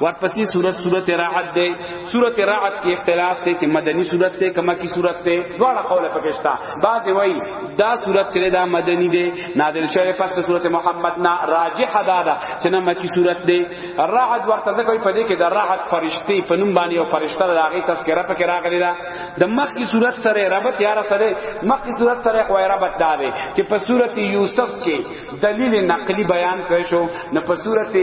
ورپسې صورت صورت رعد دی صورت رعد کې اختلاف دی چې مدني صورت ته کما کی صورت ته دواړه قوله پکې شته بعض وایي دا صورت چې دا مدني دی نازل شوی پس صورت محمد نا راجح دا دا چې نه مکی صورت دی رعد ورته ځکه په دې کې د رعد فرشتي په نوم باندې او فرشته د هغه تذکرہ پکې راغلی دا د مخ کی صورت سره ربط یاره سره مخ کی صورت سره خو ربط دا دی چې په صورت یوسف کې دلیل نقلی بیان کړی شو نو په صورت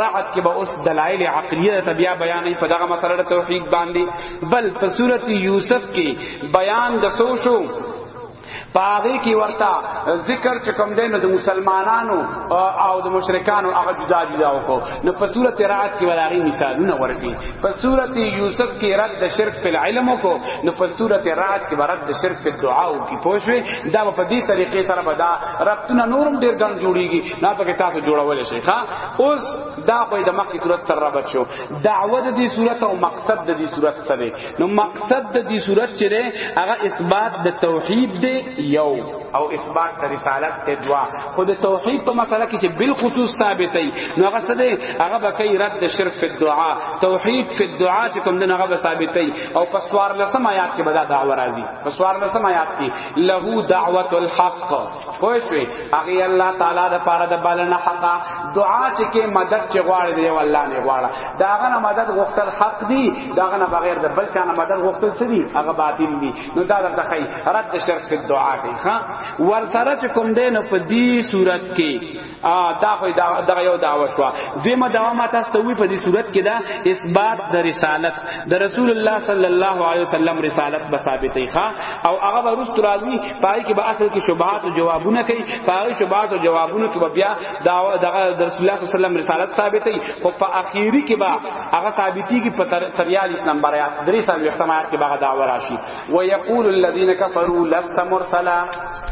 رعد کې به اوس دلایل عقلیه ته بیا بیان نه په دغه مسله توحید باندې بل په صورت یوسف کې بیان د سو شو پاغي کی ورتا ذکر چې کوم دین د مسلمانانو او د مشرکانو هغه جدا جدا وکړو نو په صورت رات کې ولاغي مثالونه ورکي په صورت یوسف کې رد د شرک په علم کو نو په صورت رات کې رد د شرک په دعا او کې پوښوي دا په دې طریقې سره بدا ربطونه نورم ډیر ګڼ جوړیږي نه پکې تاسو جوړول شي ها اوس دا په د مخکې صورت سره رابط شو دعوه د دې صورت او مقصد د دې صورت سره نو مقصد د دې صورت چې ده هغه اثبات د توحید دی یو او اثبات د رسالت ته دوا خو د توحید په مسله کې چې بالخصوص ثابتې نو هغه څه دی هغه به کوي رد د شرک په دعا توحید په دعا چې کوم نه هغه ثابتې او په سوار لسم آیات کې به دا دعوه راځي په سوار لسم آیات کې له دعوت الحق پوه شوې هغه الله تعالی د پاره د بلنه حق دعا چې کې مدد چې غواړي دی والله نه غواړه داغه نه مدد غوښتل حق دی داغه نه بغیر د بل چا نه مدد غوښتل څه دی هغه باطل دی نو دا درته خی رد شرک په دعا کې ها ور سره چې کوم دین په دې صورت کې دا خو دا یو دعوه شو دیمه دعوه ما تاسو ته وی په دې صورت کې دا اثبات د رسالت د رسول الله صلی الله علیه وسلم رسالت به ثابتې ښا او هغه ورست راځي پای کې به اصل کې شبهات او جوابونه کوي پای شبهات او جوابونه کې بیا دا د رسول الله صلی الله علیه وسلم رسالت ثابتې خو په اخیری کې به هغه ثابتې کې په 43 نمبر آیات درې سال وختمات کې به دعوه راشي ويقول الذين كفروا لست مرسلا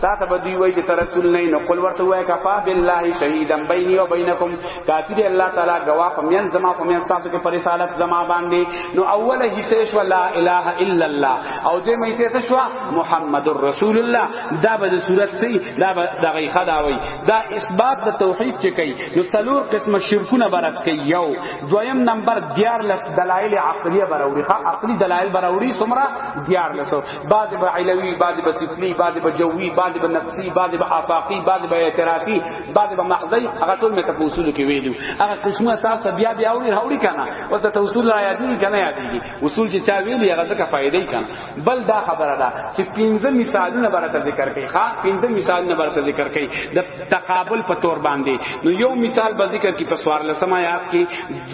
تا ته بدوی وای چې رسول نه نو قل ورته وای کفا بالله شهیدا بیني و بینکم کافی دی الله تعالی گواه پمین زما پمین تاسو کې پر رسالت زما باندې نو اوله حصہ شو لا اله الا الله او دې مې حصہ شو محمد رسول الله دا به صورت سي دا به د غي خداوي دا اثبات د توحید چې کوي نو څلور قسم شرکونه برات کوي یو دویم نمبر دیار لس دلائل عقلیه براوړي ښا عقلی دلائل براوړي سمرا دیار لس بعد به علوی بعد به سفلی بعد به جوی بعد به نفسی بعد به آفاقی بعد به اعترافی بعد به محضی هغه ټول مې ته اصول کې ویلو هغه قسمه اساس بیا بیا وړي راوړي کنه او ته اصول را یادې کنه یادې اصول چې چا ویلي هغه څه فائدې کنه بل دا خبره ده چې پنځه مثالونه برته ذکر کړي ښا پنځه مثالونه برته ذکر کړي د تقابل په تور باندې نو یو مثال به ذکر کی په سوار لسم آیات کې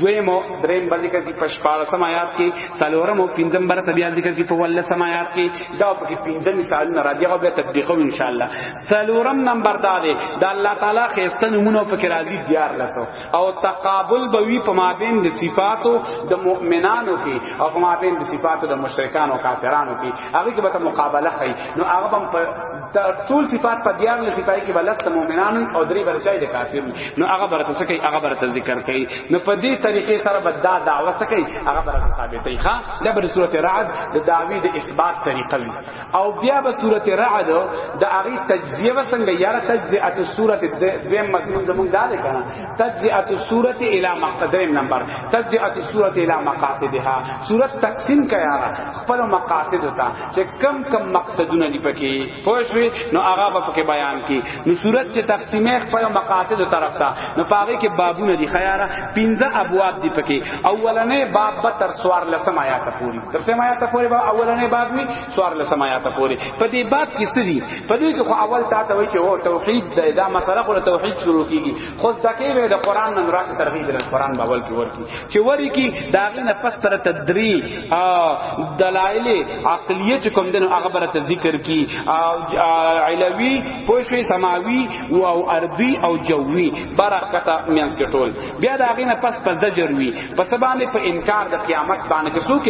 دویم او دریم به ذکر کی په شپارسم آیات کې څلورم او پنځم برته بیا ذکر کی په ولسم آیات کې دا په کې پنځه مثالونه راځي هغه به تطبیقو ان شاء الله څلورم نمبر دا دی د الله تعالی خسته نمونه په کې راځي دیار لسو او تقابل به وی په مابین د صفاتو د مؤمنانو کې او په مابین د صفاتو د مشرکانو کافرانو کې هغه کې به مقابله کوي نو هغه هم په ټول صفات په دیار نه صفای کې بلس د مؤمنانو او درې برچای د کافرو نو هغه برته سکی هغه برته ذکر کوي نو په دې طریقې سره به دا دعوه سکی هغه برته ثابتې ښا د بر صورت رعد د دعوی د اثبات طریقه وی او بیا به صورت رعد د هغه تجزیه وسنګ یاره تجزیه ات صورت دویم مضمون زمون دا ده کنه تجزیه ات صورت الی مقدم نمبر تجزیه ات صورت الی مقاصدها صورت تقسیم کیا خپل مقاصد ہوتا چې کم کم مقصدونه دی پکې پوښوي نو هغه به پکې بیان کی نو صورت چې تقسیمه خپل مقاصد طرف ته نو پاره کې بابونه دی خیاره 15 ابواب دی پکې اولنې باب به تر سوار لسم آیات پوری تر سم آیات پورې به اولنې باب وی سوار لسم آیات پورې په دې باب کې سړي په دې کې خو اول تا ته وی چې او توحید د دا مسله خو توحید شروع کیږي خو ځکه به د قران نن راځي ترغیب د قران باول کې ورکی چې وری کې داغه نه پس تر تدری او دلایل عقلیه چې کوم دنو هغه برته ذکر کی او علوی پوښوي سماوی او ارضی او جوی برکته میانس کې ټول بیا داغه نه پس په زجر وی پس باندې په انکار د قیامت باندې چې څوک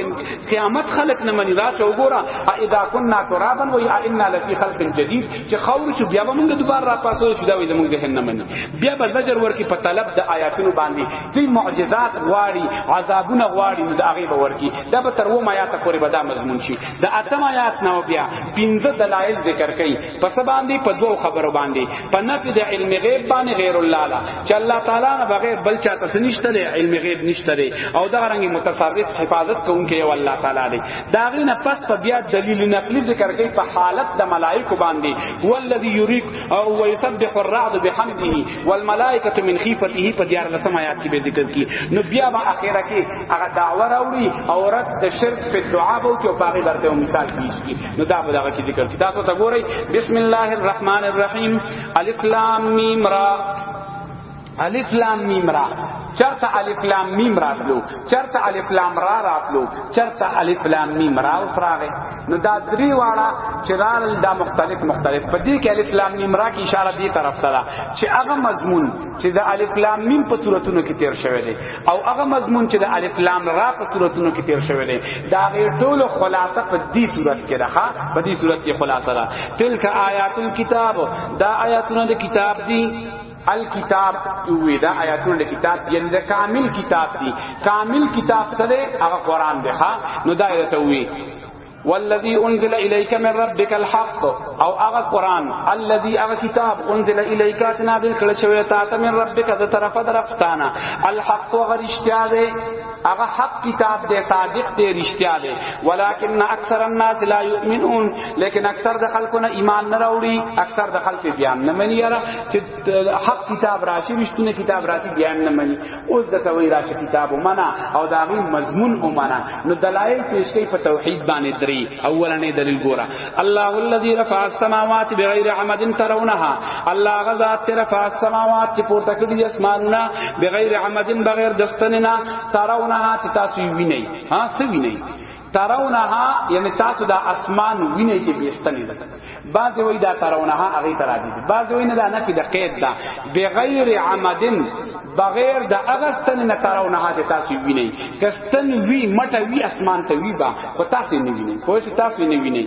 قیامت خلق نه منی راته وګوره اذا كنا ترابا و انا لفي خلق جديد چې خور چې بیا به موږ دوباره را پاسو چې دا وي زموږ ذهن نه منی بیا به زجر ورکی په طلب د آیاتونو باندې چې معجزات غواړي عذابونه غواړي نو د هغه به ورکی دا به تر و ما یاته پورې به دا مضمون شي د اتم آیات نو بیا پنځه دلایل ذکر کړي پس باندې په دوو خبرو باندې په نفي د علم غیب باندې غیر الله لا چې الله تعالی نه بغیر بل چا تاسو نشته دی علم غیب نشته دی او دا رنګ متصرف حفاظت کوونکی یو الله تعالی دی دا غینه پس په بیا دلیل نقلی ذکر کوي په حالت د ملائکه باندې هو الذی یریک او هو یسبح الرعد بحمده والملائکه من خیفته په دیار لسم آیات کې به ذکر کی نو بیا به اخره کې هغه دعوه راوړي او رد د شرک په دعا بو کې او باغی درته مثال پیش کی نو دا په دغه کې ذکر کی تاسو ته ګورئ بسم الله الرحمن الرحیم الف لام میم را الف لام میم را چرته الف لام میم راتلو چرته الف لام را راتلو چرته الف لام میم را اوس راغی نو دا درې واړه چې رال دا مختلف مختلف په دې کې الف لام میم را کی اشاره دې طرف ته ده چې هغه مضمون چې د الف لام میم په صورتونو کې تیر شوی دی او هغه مضمون چې د الف لام را په صورتونو کې تیر شوی دی دا غیر ټول خلاصه په دې صورت کې راخه په دې صورت کې خلاصه را تلک آیات الكتاب دا آیاتونه د کتاب دی الکتاب وی دا آیاتونه د کتاب یعنی د کامل کتاب دی کامل کتاب سره هغه قران دی ها نو دا ایت وی والذي انزل اليك من ربك الحق او هغه قران الذي هغه کتاب انزل اليك نازل کړه شوی تا ته من ربک ذ طرف درفتانا الحق غرشتیا دی هغه حق کتاب دی صادق دی رشتیا دی ولكن اکثر الناس لا يؤمنون لیکن اکثر د خلکونه ایمان نه راوړي اکثر د خلک بیان نه مني یاره چې حق کتاب راشي رښتونه کتاب راشي بیان نه مني اوس د توی راشه کتاب ومنه او دا غي مضمون ومنه نو دلایل پیش کوي په توحید باندې درې اولنې دلیل ګوره الله الذي رفع السماوات بغیر عمد ترونها الله غزا رفع السماوات چې پورته کړی اسمانونه بغیر عمد بغیر دستنه ترونها چې تاسو وینئ ها څه وینئ ترونها یعنی تاسو دا اسمان وینئ چې بیستنی ده بعض وی دا ترونها هغه تر دي بعض وی نه دا نه د قید ده بغیر عمدن بغیر د اغستن نه ترونها چې تاسو وینئ کستن وی مټه وی اسمان ته وی با خو تاسو نه وینئ خو تاسو نه وینئ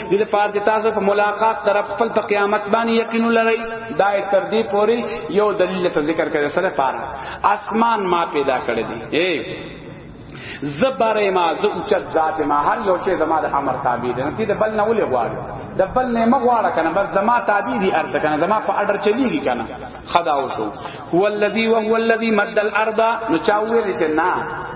دې لپاره چې تاسو په ملاقات طرف خپل په قیامت باندې یقین لرئ دا تر دې پوري یو دلیل ته ذکر کړی سره پاره اسمان ما پیدا کړی دی اے زبر ما ز اوچت ذات ما هر یو شی زما د امر تابع دی نو دې بل نه ولې غواړي د بل نه مغواړه کنه بس زما تابع دي ارته کنه زما په اډر چلیږي کنه خدا وشو هو الذی و هو الذی مد الارض نو چا ویل چې نه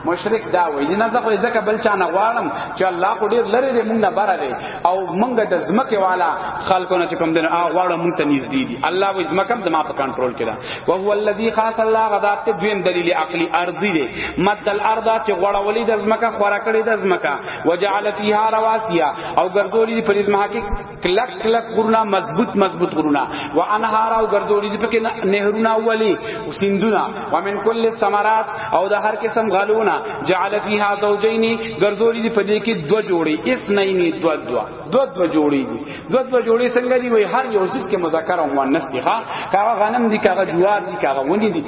مشرک دا وایي نه زه خو ځکه بل چا نه غواړم چې الله خو ډیر لری دی مونږ نه بره دی او مونږ د زمکه والا خلکو نه چې کوم دین هغه غواړم مونږ ته نږدې دي الله وایي زمکه د ما په کنټرول کې ده او هو الذی خاص الله غدا ته دویم دلیل عقلی ارضی دی مد الارض چې غړولې د زمکه خورا کړې د زمکه وجعل فیها رواسیا او ګرځولې پر زمکه کلک کلک غرونه مضبوط مضبوط غرونه و انهار او ګرځولې دي پکې نهرونه اولی او سندونه و من کل ثمرات او د هر قسم غلونه جعل فیها زوجین ګرځولې دي پدې کې دو جوړي اس نه نه دو دو دو دو جوړي دي دو دو جوړي څنګه دي وای هر یو څه کې مذکر او مؤنث دي ها کاغه غنم دي کاغه جوار دي کاغه ونی دي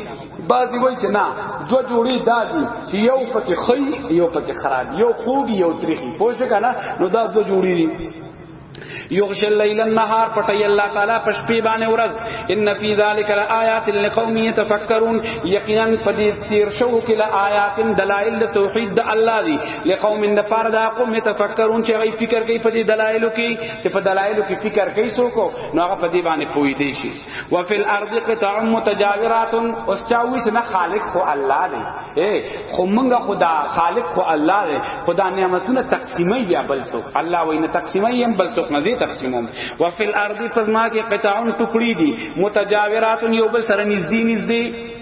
بعضی وای چې نه دو جوړي دا دي چې یو پکې خی یو پکې خراب یو خوږ یو تریخي پوه شو کنه نو دا دو جوړي دي یغش اللیل النهار پټی الله تعالی په شپې باندې ورځ ان فی ذلک لآیات لقوم یتفکرون یقینا پدې تیر شو کې لآیات دلائل د توحید د الله دی لقوم د پاره د قوم یتفکرون چې غي فکر کوي په دې دلایلو کې چې په دلایلو کې فکر کوي سو کو نو هغه په دې باندې پوي دی شي وفي الارض قطع متجاورات اوس چاوي چې نه خالق خو الله دی اے خو مونږه خدا خالق خو الله دی خدا نعمتونه تقسیمي یا بل تو الله وینه تقسیمي هم بل تو نه دی تقسیموم وفي الارض پزما کې قطع ټکړي دي متجاورات یو بل سره نږدې نږدې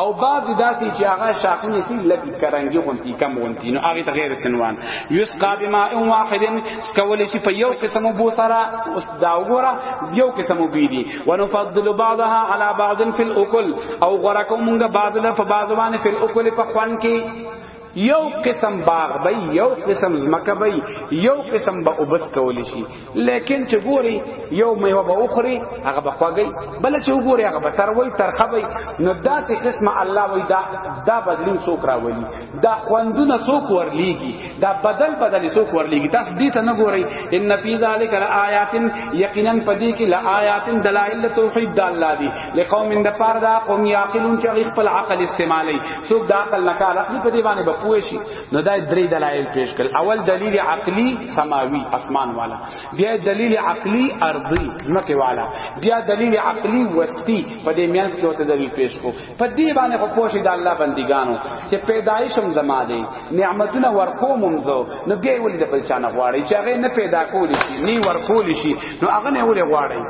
او بعد داسې چې هغه شاخونه سي لګ کرانګي غونتی کم غونتی نو هغه ته غیر سنوان یوس قاب ما ان واحد سکول شي په یو قسم بو سره اوس دا وګوره یو قسم بي دي ونفضل بعضها على بعض في الاكل او غره کومه بعض له په بعض باندې په الاكل په خوان کې یو قسم باغ به یو قسم زمکه به یو قسم به وبس کول شي لیکن چې ګوري یو میوه به اخري هغه به خوږی بل چې وګوري هغه به تر وای ترخه به نو داسې قسمه الله وای دا دا بدلون سوک راولي دا خوندونه سوک ورلیږي دا بدل بدل سوک ورلیږي تاسو دې ته نه ګوري ان فی ذلک لآیات یقینا پدې کې لآیات دلائل توحید د الله دی لقوم د پاره دا قوم یاقلون چې خپل عقل استعمالي څوک د عقل نه کار اخلي په دې باندې بپوي شي نو دا درې دلایل پیش کړ اول دلیل عقلی سماوي اسمان والا بیا دلیل عقلی ارضی زمکه والا بیا دلیل عقلی وستی په دې میانس کې وته دلیل پیش کو په دې باندې خو پوښي د الله بندګانو چې پیدایش هم زما دی نعمتونه ورکوم هم زه نو بیا ولې د بل چا نه غواړي چې هغه نه پیدا کولی شي نه ورکول شي نو هغه نه ولې غواړي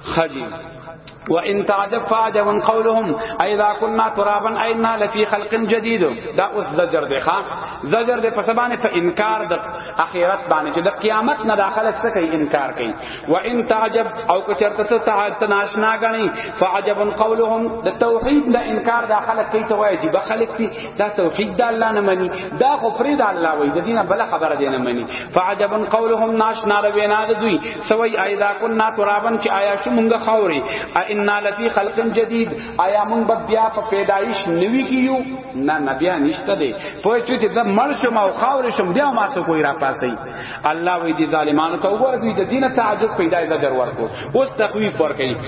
خجی وان تعجب فعجب قولهم اذا كنا ترابا انا لفي خلق جديد دا اوس زجر دی ښا زجر دی پس باندې په انکار د اخرت باندې چې د قیامت نه داخله څه کوي انکار کوي وان تعجب او که چرته ته تعجب ناشنا غني فعجب قولهم د توحید نه انکار داخله کوي ته وایي چې بخلق دي دا توحید د الله نه مني دا خو فرید الله وایي د دینه بل خبره دی نه مني فعجب قولهم ناشنا روینا دوی سوي ايدا كنا ترابن چې آیا چې مونږه خوري ا ان لفي خلق جديد آیا مونږ به بیا په پیدایش نوي کیو نه نه بیا نشته دی په چې چې د مړ شم او خوري شم بیا ما څه کوی را پاسي الله وی دي ظالمانو ته وګوره دې دینه تعجب پیدا د در ورکو اوس تخویف ورکړي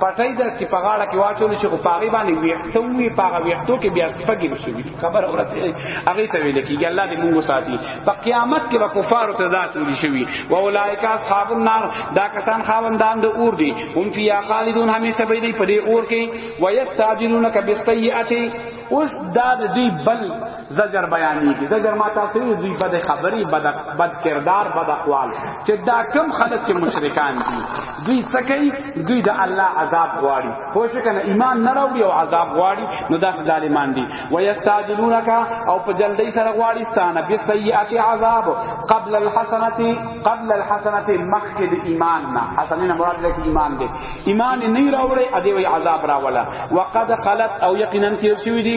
پټای د چې په غاړه کې واچول شي او پاغي باندې ویختو وی پاغه ویختو کې بیا سپګی شي خبر اورته هغه ته ویل کېږي الله دې موږ ساتي په قیامت کې به کفار ته ذات ویل شي او اولایک اصحاب النار دا کسان خاوندان د اور دي هم فیا خالدون همیشه به دې په دې اور کې ويستعجلونک بالسیئه اوس دا د دې بل زجر بیانېږي زجر ما تاسو یې دوی بد خبرې بد بد کردار بد اقوال چې دا کم خلک چې مشرکان دي دوی څه کوي دوی د الله عذاب غواړي خو شکنه ایمان نه راوړي او عذاب غواړي نو دا ظالمان دي ويستعجلونک او په جلدی سره غواړي ستانه به سیئات عذاب قبل الحسنه قبل الحسنه مخکې د ایمان نه حسنه نه مراد لکه ایمان دی ایمان نه راوړي ادي وی عذاب راولا وقد خلت او یقینا تیر شوی دي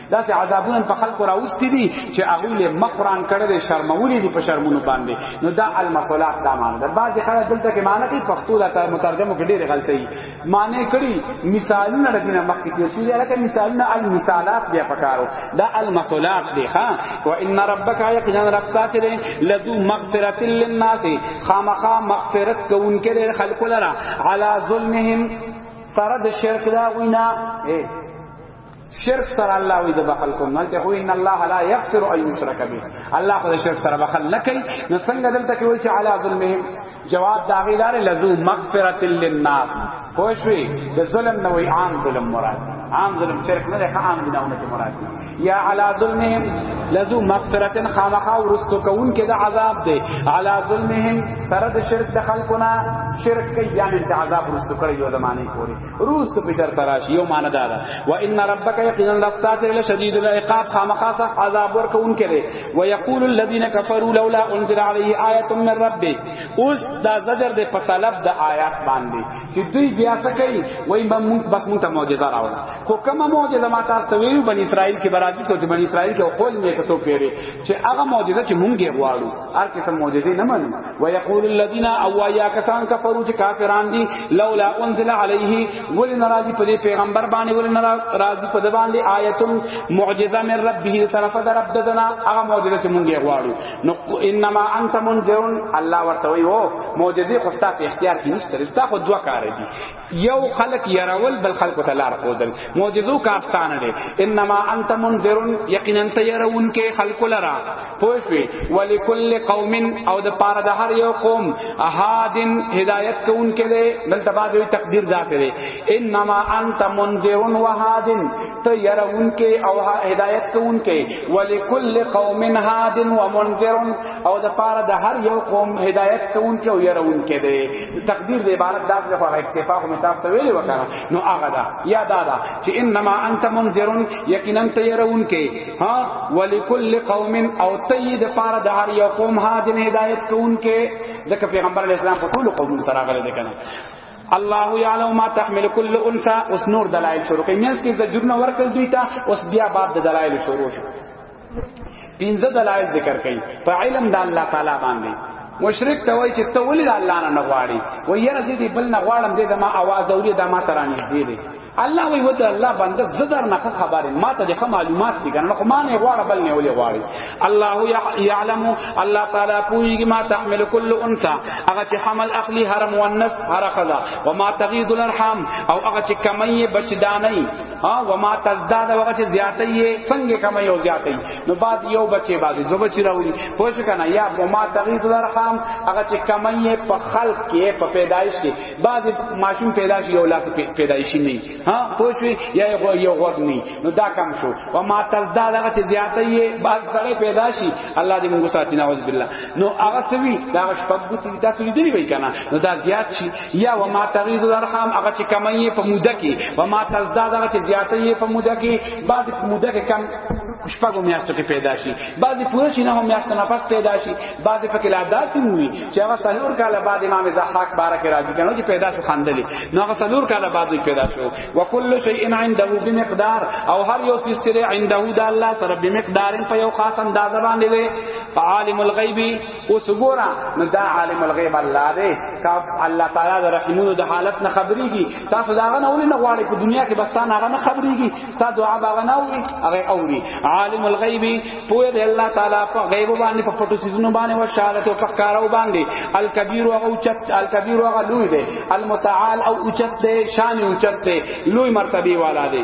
دا سه عذابونه په خلکو راوستي دي چې هغه له مخران کړه دي شرمولې دي په شرمونو باندې نو دا المسولات دا معنی ده بعض خلک دلته کې معنی کوي پښتو لا مترجمه کې ډېر غلطي معنی کړي مثالونه لګینه مخکې کې شي لکه مثالونه المثالات بیا پکارو دا المسولات دي ها وان ربک یقینا رب ساتي دي لذو مغفرت للناس خامخا مغفرت کوونکې خلکو لرا علی ظلمهم سره د شرک دا غوینا شرک سره الله وی د بخل کوم نه ته ان الله لا یغفر ان یشرک به الله خو شرک سره بخل نه کوي نو څنګه دلته کې وایي چې علی ظلمهم جواب دا غیدار لذو مغفرت للناس خوشوي د ظلم نه وی عام ظلم مراد عام ظلم شرک نه ده عام ګناونه کې مراد یا علی ظلمهم لذو مغفرت خامخا ورستو کون کې د عذاب دی علی ظلمهم تر د شرک د خلقنا شرک کوي یعنی د عذاب ورستو کړی یو زمانه پوری روز ته فکر تراش یو معنی دا ده و ان ربک یقینا لفتات لشدید العقاب خامخاص عذاب ور کون کرے و یقول الذین کفروا لولا انزل علیه آیه من ربه اوس دا زجر دے فطلب دا آیات باندې چې دوی بیا څه کوي وای مونږ بس مونږ ته معجزه راوړه خو کومه معجزه ما تاسو ته ویل بنی اسرائیل کې برازي سوچ بنی اسرائیل کې قول نه کسو پیری چې هغه معجزه چې مونږ یې غواړو هر قسم معجزه نه منو ويقول الذين او يا کسان کفروا چې کافران دي لولا انزل عليه ول ناراضي په پیغمبر باندې ول ناراضي په باندې آیت معجزه من ربه طرف در رب دنا هغه معجزه چې مونږ غواړو نو انما انت منذر الله ورته وي او معجزه خو ستاسو اختیار کې نشته ستا خو دوا کار دي یو خلق يرول بل خلق ته لار خودل معجزو کا استانه دي انما انت منذر یقینا ته يرون کې خلق لرا پوښوي ولکل قوم او د پاره د هر یو قوم احادن هدایت کون کې دي دلته بعد وی تقدیر ذات دي انما انت منذر وهادن ته يرون کې او هدایت کون کې ولکل قوم هادن ومنذر او د پاره د هر یو قوم هدایت کون کې او يرون کې دي تقدیر د عبارت داس له هغه اکتفا خو تاسو ته ویلې وکړه نو هغه دا یا دا دا چې انما انت منذرون یقینا ته يرون کې ها ولکل قوم او تید پار د هر یو قوم هادن هدایت کون کې ځکه پیغمبر اسلام په ټول قوم تراغله ده کنه الله یعلم ما تحمل كل انثى اوس نور دلایل شروع کوي مینس کې د جرن ورکل دوی ته اوس بیا بعد د دلایل شروع شو پنځه دلایل ذکر کړي په علم د الله تعالی باندې مشرک ته وای چې ته ولې د الله نه غواړي و یره دې دې بل نه غواړم دې د ما आवाज اوري د ما ترانی دې دې الله وی وته الله بنده زدر نه خبره ما ته د معلومات دي کنه خو ما نه غواړه بل نه ولې غواړي الله يعلم الله تعالی پوری ما تحمل كل انثى هغه چې حمل اخلي هر مؤنث هر خلا وما تغيض الارحام او هغه چې کمي بچدانه ها و ما تزداد وقت زیاتی یې څنګه کم یو زیاتی نو بعد یو بچي بعد دو بچي راوړي خو څه کنه یا و ما تغیث درخام هغه چې کم یې په خلق کې په پیدایش کې بعد ماشوم پیدا شي یو لاک پیدایشي نه ها خو شي یا یو غوږ نه نو دا کم شو و ما تزداد هغه چې زیاتی یې بعد سره پیدا شي الله دې موږ ساتي نعوذ بالله نو هغه څه وی دا شپږ ګوتې تاسو لیدلی وای کنه نو دا زیات شي یا و ما تغید الارحام هغه چې کمایې په موده کې و ما تزداد هغه چې زیاتې په موده کې بعد موده کې کم شپږو میاشتو کې پیدا شي بعضی پوره شي نه میاشت نه پس پیدا شي بعضی په کې لا داسې وي چې هغه څلور کاله بعد امام ضحاک بارک راځي کنه چې پیدا شو خندلې نو هغه څلور کاله بعد پیدا شو وکل شیء عنده بمقدار او هر یو څه چې عنده د الله سره بمقدار په یو خاص اندازه باندې دی عالم الغیب اوس ګورا نو دا عالم الغیب الله دی کا الله تعالی د رحمونو د حالت نه خبريږي تاسو دا غنه ولې نه غواړي په دنیا کې بس تاسو نه خبريږي تاسو دعا باغ نه وي هغه اوري عالم الغیب پوهه دی الله تعالی په غیب باندې په پټو سيزونو باندې او شهادت او پکارو باندې الکبیر او چت الکبیر او لوی دی المتعال او چت دی شان او چت دی لوی مرتبه والا دی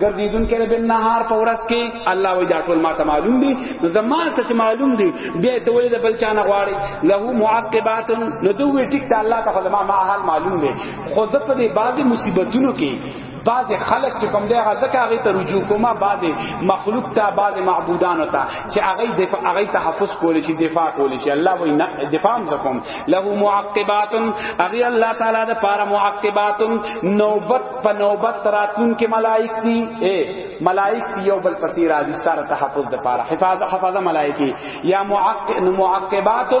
ګرځیدون کې بن نهار په ورځ کې الله وی دا ټول ما ته معلوم دي نو زما ته چې معلوم دي بیا ته ولې د بل چا نه غواړي له معقبات نو دوی ټیک ته الله ته خدما ما حال معلوم دي خو زه په دې بعضی مصیبتونو کې بعض خلق چې کوم دی هغه ځکه هغه ته رجوع کومه بعض مخلوق ته بعض معبودان ته چې هغه دفاع هغه تحفظ کول شي دفاع کول شي الله وی دفاع زکم له معقبات هغه الله تعالی د پاره معقبات نوبت په نوبت راتون کې ملائک دي اے ملائک دی یو بل پسې راځي ستاره تحفظ د پاره حفاظ حفاظه ملائکی یا معقبات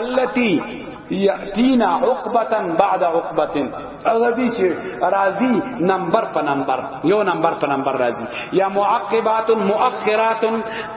التي یاتینا عقبتا بعد عقبت هغه دي چې راضی نمبر په نمبر یو نمبر په نمبر راضی یا معقبات مؤخرات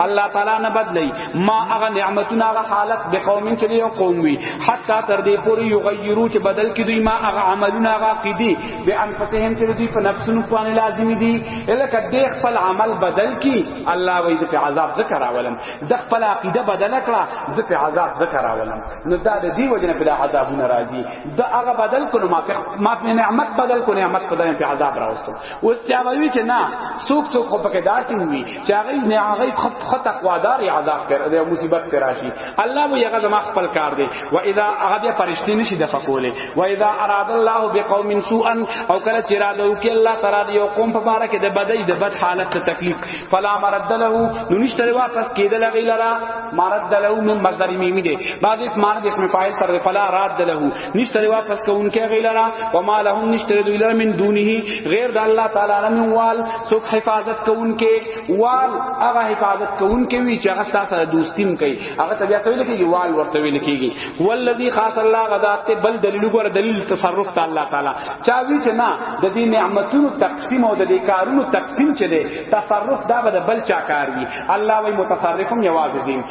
الله تعالی نه بدلی ما هغه نعمتونه هغه حالت به قوم چې یو قوم وی حتی تر دې پورې یغیرو چې بدل کی دوی ما هغه عملونه هغه عقیدی به انفسهم چې دوی په نفسونو باندې لازمی دي الکه دې خپل عمل بدل کی الله وی دې په عذاب ذکر اولم د خپل عقیده بدل کړه دې په عذاب ذکر اولم نو دا د دې وجنه په عذاب ناراضی دا هغه بدل کړو ما ما په نعمت بدل کو نعمت خدای په عذاب راوستو اوس چا وی چې نه سوک سوک په کې داسې وی چې هغه نه هغه خط خط اقوادار عذاب پر د مصیبت پر راشي الله مو یغه زما خپل کار دی و اذا هغه بیا فرشتي نشي د فقوله و اذا اراد الله بقوم سوءا او کله چې اراده وکي الله تعالی دی یو قوم په بار کې د بدی د بد حالت ته تکلیف فلا مرد له نو نشته واپس کېدل غیلرا مرد له من مقدر میمی دی بعد اس معنی د اسم فاعل تر فلا راد له نشتره واپس کوونکې غیلرا و ما لهم نشتره دوی لره من دونه غیر د الله تعالی نه من وال سوک حفاظت کوونکې وال هغه حفاظت کوونکې وی چې هغه تاسو سره دوستیم کوي هغه ته بیا څه ویل کېږي وال ورته ویل کېږي والذي خاص الله غذات ته بل دلیل ګور دلیل تصرف ته الله تعالی چا وی چې نه د دې نعمتونو تقسیم او د دې کارونو تقسیم چي دي تصرف دا به بل چا کار وي الله وی متصرفم یوازې دي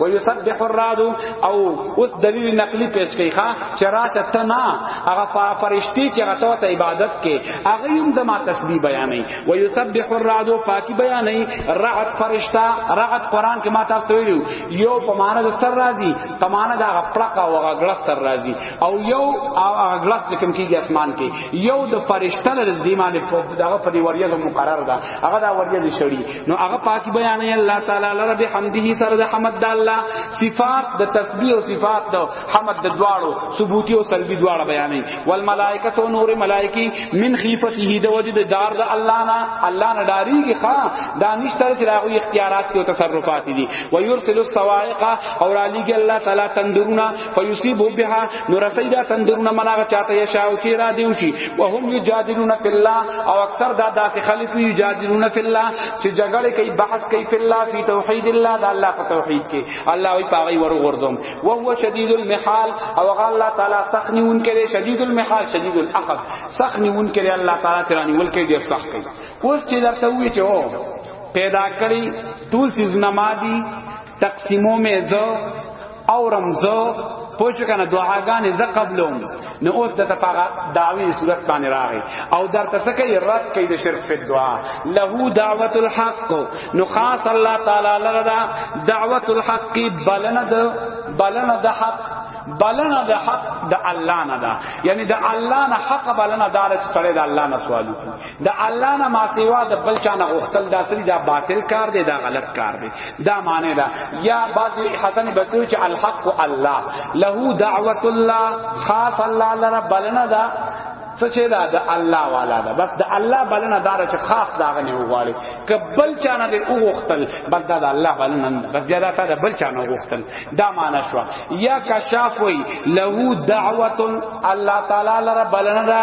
ويسبح الرعد او اوس دلیل نقلی پیش کوي ښا چې راته تنا هغه فرشتي چې هغه ته عبادت کې هغه هم د ما تسبیح بیانې ويسبح الرعد پاکي بیانې رعد فرشتہ رعد قران کې ما تاسو ویلو یو په معنا د سر راځي په معنا د هغه پړقا او هغه غلط سر راځي او یو هغه غلط چې کوم کېږي اسمان کې یو د فرشتہ لري ځمانه په دغه په وریځو مقرر ده هغه دا وریځ شړي نو هغه پاکي بیان یې الله تعالی لره به حمده سره د حمد د الله صفات د تسبیح او صفات د حمد د دواړو ثبوتی او سلبی دواړه بیانې ول ملائکه او نور ملائکی من خیفته د وجه د دار د الله نه الله نه ډاریږي ښا دانش تر چې راغوي اختیارات او تصرفات دي و یرسل الصواعق او علیږي الله تعالی تندرونه فیصيب بها نو رسید تندرونه مناغه چاته یا شاو چی را دیو شي وهم یجادلون فی الله او اکثر دا داسې خلک وی یجادلون فی الله چې جګړه کوي بحث کوي فی الله فی توحید الله دا الله په توحید کې الله وی پاغي ور غردم او هو شدید المحال او هغه الله تعالی سخنیون کړي شدید المحال شدید الاخذ سخنیون کړي الله تعالی چرانی ول کې ډیر سخت کوي اوس چې درته وی چې او پیدا کړی ټول سیزونه مادي تقسیمو می زو او رمزو پوښ کنه دعاګانې ز قبلوم نو اوس د تپاغه دعوی صورت باندې راغی او در تسه کوي رد کوي د شرک په دعا له دعوت الحق نو خاص الله تعالی لرا دعوت الحق بلنه د بلنه د حق بلنه د حق د الله نه ده یعنی د الله نه حق بلنه دار چې تړي د الله نه سوال وکړي د الله نه ما سیوا د بل چا نه غوښتل دا سری دا باطل کار دی دا غلط کار دی دا معنی دا یا بعض حسن بصری چې الحق الله له دعوت الله خاص الله لره بلنه دا څه چې دا د الله والا ده بس د الله بلنه دار چې خاص دا غني وغواړي کبل چانه دې وغختل بس دا د الله بلنه بس بیا دا ته بل چانه وغختل دا معنا شو یا کشاف وی له دعوت الله تعالی لره بلنه ده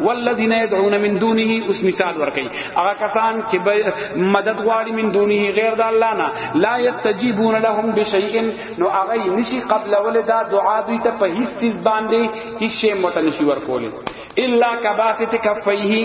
والذین یدعون من دونه اوس مثال ورکي هغه کسان چې مدد غواړي من دونه غیر د الله نه لا یستجیبون لهم بشیء نو هغه نشي قبل ولدا دعا دوی ته په هیڅ چیز باندې هیڅ شی متنشي ورکول الا کباسط کفیه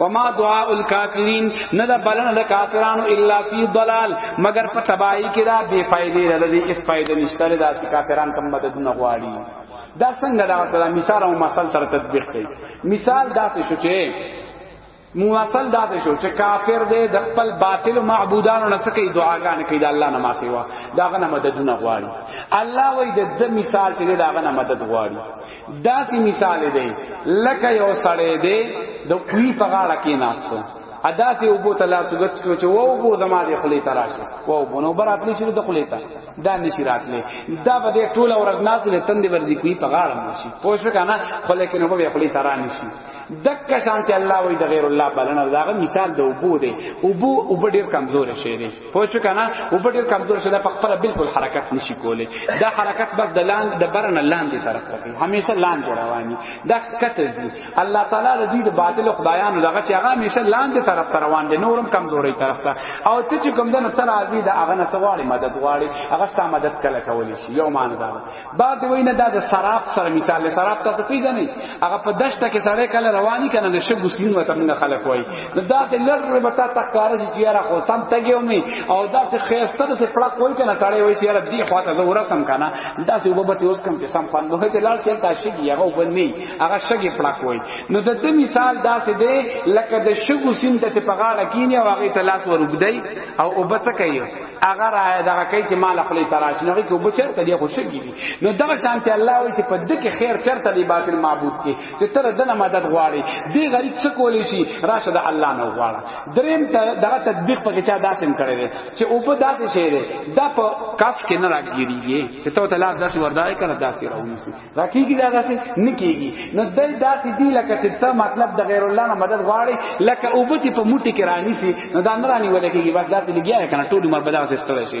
وما دعاء الکافرین نه دا بلنه د کافرانو الا فی ضلال مگر په تباہی کې دا بے فائدې ده د اس فائدې نشته دا چې کافران کوم مدد نه غواړي دا څنګه دا مثلا مثال او مثال تر تطبیق کوي مثال دا څه شو چې موصل دا څه شو چې کافر دې د خپل باطل معبودانو نه څه کوي دعاګانې کوي د الله نه ما سیوا دا غنه مدد نه غواړي الله وایي د مثال چې دا غنه مدد غواړي داسې مثال دی لکه یو سړی دی د کوی په غاړه کې ناستو ادا ته وبو ته لاس وګت کو چې وو بو زما د خلی تراشه وو بو نو برات نشي د خلی ته دا نشي راتله دا به د ټوله ورځ ناس له تند ور دي کوي په غاړه نشي پوښ کنه خو لیکن وبو به خلی ترا نشي دک شانتی الله وي د غیر الله بلنه داغه مثال د وبو دی وبو وبو ډیر کمزور شي دی پوه شو کنه او په ډیر کمزور شده په خپل بالکل حرکت نشي کولی دا حرکت بس د لاند د برن لاندې طرف کوي همیشه لاندې رواني دا کته زی الله تعالی د دې د باطل خدایانو دغه چې هغه همیشه لاندې طرف ته روان دي نورم کمزوري طرف ته او ته چې کوم دنه تر ازي د هغه نه سوالي مدد غواړي هغه ستا مدد کله کولی شي یو مان دا بعد وینه دا د سراب سره مثال سراب تاسو پیژنئ هغه په دشته کې سره کله رواني کنه د شګو سین وته موږ خلک وای نو دا ته لر به تا تکار چې یاره خو تم تګیو می او دا ته خیسته ته پړه کوی کنه تړې وای چې یاره دی خواته زه ورسم کنه دا ته وبته اوس کم چې سم فن نو ته لار چې تا شګي هغه وبني هغه شګي پړه کوی نو د دې مثال دا ته دی لکه د شګو سین ته په غاړه کینی او هغه ته لاس ورګدای او وبته کوي هغه را دغه کوي چې مال خپل تراش نه کوي کو بچر ته دی خوشی دي نو دغه شان ته الله وي چې په دې کې خیر چرته دی باطل معبود کې چې تر دنه مدد غواړي دی غریب څه کولی شي راشه د الله نه غواړه دریم ته دغه تطبیق په کې چا داتم کړی دی چې او په داتې شی دی دا په کاف کې نه راګیریږي چې ته تلاش داسې وردای کنه داسې راونی راکیږي دا داسې نه کیږي نو دای داسې دی لکه چې ته مطلب د غیر الله نه مدد غواړي لکه او بچ په موټي کې رانی سي نو دا نه رانی ولګي بس داسې لګیا کنه ټول عمر بداسې ستړی شي